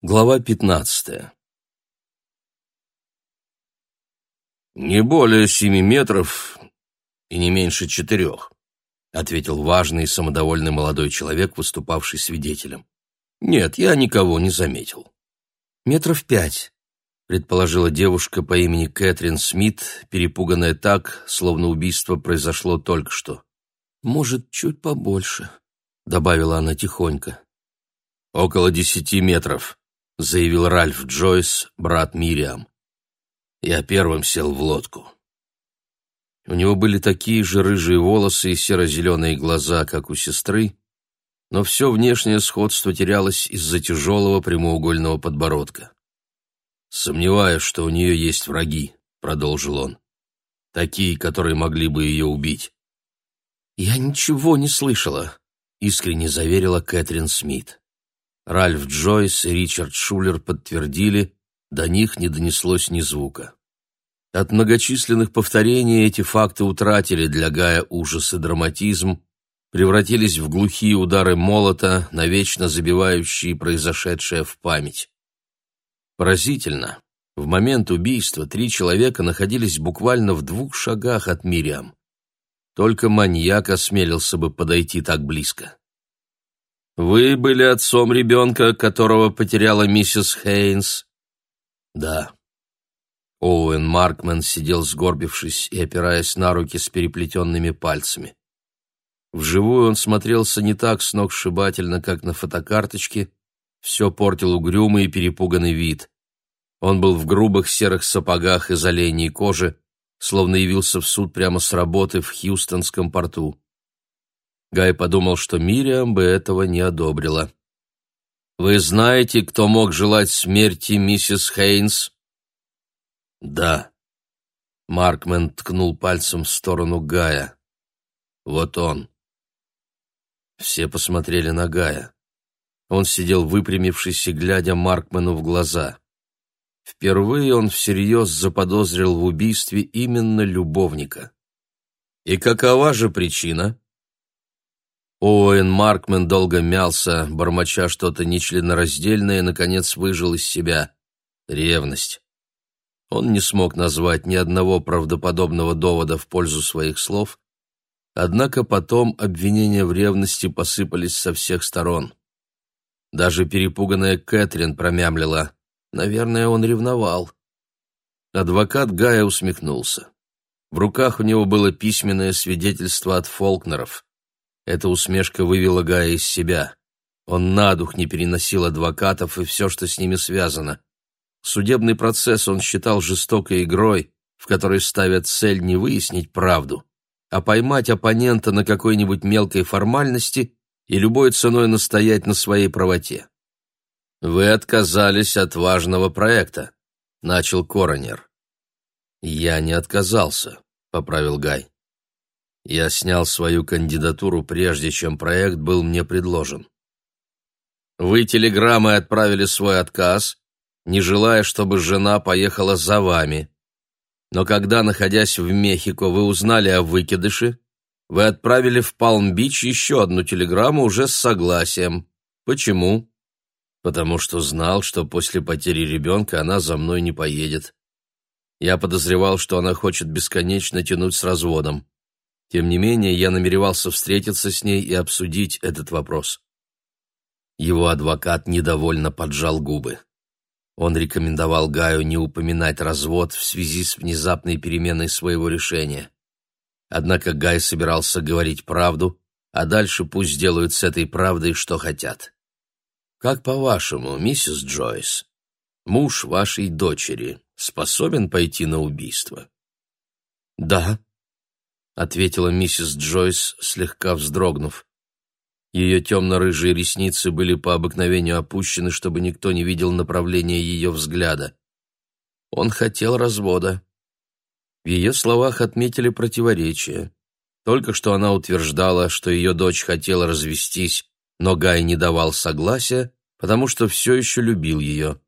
Глава пятнадцатая «Не более семи метров и не меньше четырех», — ответил важный и самодовольный молодой человек, выступавший свидетелем. «Нет, я никого не заметил». «Метров пять», — предположила девушка по имени Кэтрин Смит, перепуганная так, словно убийство произошло только что. «Может, чуть побольше», — добавила она тихонько. «Около десяти метров», — заявил Ральф Джойс, брат Мириам. Я первым сел в лодку. У него были такие же рыжие волосы и серо-зеленые глаза, как у сестры, но все внешнее сходство терялось из-за тяжелого прямоугольного подбородка. «Сомневаюсь, что у нее есть враги», — продолжил он. «Такие, которые могли бы ее убить». «Я ничего не слышала», — искренне заверила Кэтрин Смит. Ральф Джойс и Ричард Шулер подтвердили, до них не донеслось ни звука. От многочисленных повторений эти факты утратили для Гая ужас и драматизм, превратились в глухие удары молота, навечно забивающие произошедшее в память. Поразительно, в момент убийства три человека находились буквально в двух шагах от Мириам. Только маньяк осмелился бы подойти так близко. «Вы были отцом ребенка, которого потеряла миссис Хейнс?» «Да». Оуэн Маркман сидел сгорбившись и опираясь на руки с переплетенными пальцами. Вживую он смотрелся не так сногсшибательно, как на фотокарточке, все портил угрюмый и перепуганный вид. Он был в грубых серых сапогах из оленей кожи, словно явился в суд прямо с работы в Хьюстонском порту. Гай подумал, что Мириам бы этого не одобрила. «Вы знаете, кто мог желать смерти миссис Хейнс?» «Да». Маркмен ткнул пальцем в сторону Гая. «Вот он». Все посмотрели на Гая. Он сидел выпрямившись и глядя Маркмену в глаза. Впервые он всерьез заподозрил в убийстве именно любовника. «И какова же причина?» Оуэн Маркмен долго мялся, бормоча что-то нечленораздельное, и, наконец, выжил из себя. Ревность. Он не смог назвать ни одного правдоподобного довода в пользу своих слов, однако потом обвинения в ревности посыпались со всех сторон. Даже перепуганная Кэтрин промямлила. Наверное, он ревновал. Адвокат Гая усмехнулся. В руках у него было письменное свидетельство от Фолкнеров. Эта усмешка вывела Гая из себя. Он на дух не переносил адвокатов и все, что с ними связано. Судебный процесс он считал жестокой игрой, в которой ставят цель не выяснить правду, а поймать оппонента на какой-нибудь мелкой формальности и любой ценой настоять на своей правоте. «Вы отказались от важного проекта», — начал Коронер. «Я не отказался», — поправил Гай. Я снял свою кандидатуру, прежде чем проект был мне предложен. Вы телеграммой отправили свой отказ, не желая, чтобы жена поехала за вами. Но когда, находясь в Мехико, вы узнали о выкидыше, вы отправили в Палм-Бич еще одну телеграмму уже с согласием. Почему? Потому что знал, что после потери ребенка она за мной не поедет. Я подозревал, что она хочет бесконечно тянуть с разводом. Тем не менее, я намеревался встретиться с ней и обсудить этот вопрос. Его адвокат недовольно поджал губы. Он рекомендовал Гаю не упоминать развод в связи с внезапной переменой своего решения. Однако Гай собирался говорить правду, а дальше пусть делают с этой правдой, что хотят. «Как по-вашему, миссис Джойс, муж вашей дочери способен пойти на убийство?» «Да», ответила миссис Джойс, слегка вздрогнув. Ее темно-рыжие ресницы были по обыкновению опущены, чтобы никто не видел направления ее взгляда. Он хотел развода. В ее словах отметили противоречие. Только что она утверждала, что ее дочь хотела развестись, но Гай не давал согласия, потому что все еще любил ее.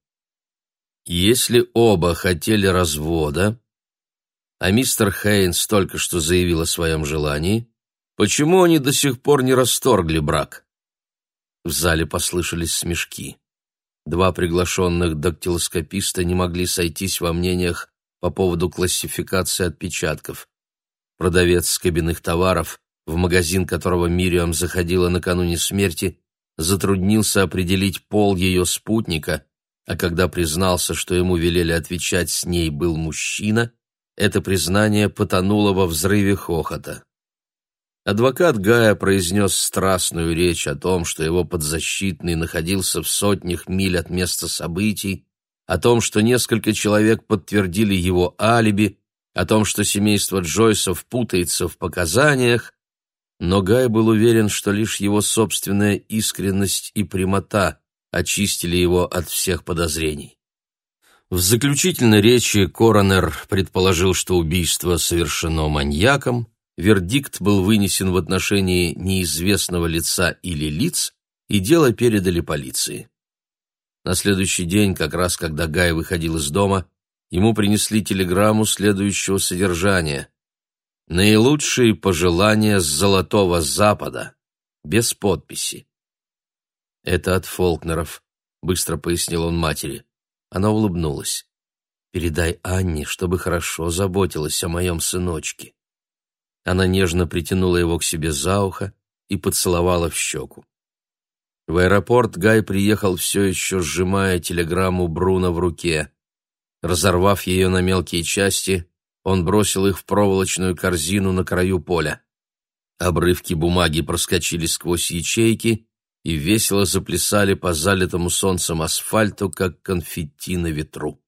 Если оба хотели развода, а мистер Хейнс только что заявил о своем желании, почему они до сих пор не расторгли брак? В зале послышались смешки. Два приглашенных дактилоскописта не могли сойтись во мнениях по поводу классификации отпечатков. Продавец кабинных товаров, в магазин которого Мириам заходила накануне смерти, затруднился определить пол ее спутника, а когда признался, что ему велели отвечать с ней был мужчина, это признание потонуло во взрыве хохота. Адвокат Гая произнес страстную речь о том, что его подзащитный находился в сотнях миль от места событий, о том, что несколько человек подтвердили его алиби, о том, что семейство Джойсов путается в показаниях, но Гай был уверен, что лишь его собственная искренность и прямота очистили его от всех подозрений. В заключительной речи коронер предположил, что убийство совершено маньяком, вердикт был вынесен в отношении неизвестного лица или лиц, и дело передали полиции. На следующий день, как раз когда Гай выходил из дома, ему принесли телеграмму следующего содержания. «Наилучшие пожелания с Золотого Запада», без подписи. «Это от Фолкнеров», — быстро пояснил он матери. Она улыбнулась. «Передай Анне, чтобы хорошо заботилась о моем сыночке». Она нежно притянула его к себе за ухо и поцеловала в щеку. В аэропорт Гай приехал все еще сжимая телеграмму Бруно в руке. Разорвав ее на мелкие части, он бросил их в проволочную корзину на краю поля. Обрывки бумаги проскочили сквозь ячейки и весело заплясали по залитому солнцем асфальту, как конфетти на ветру.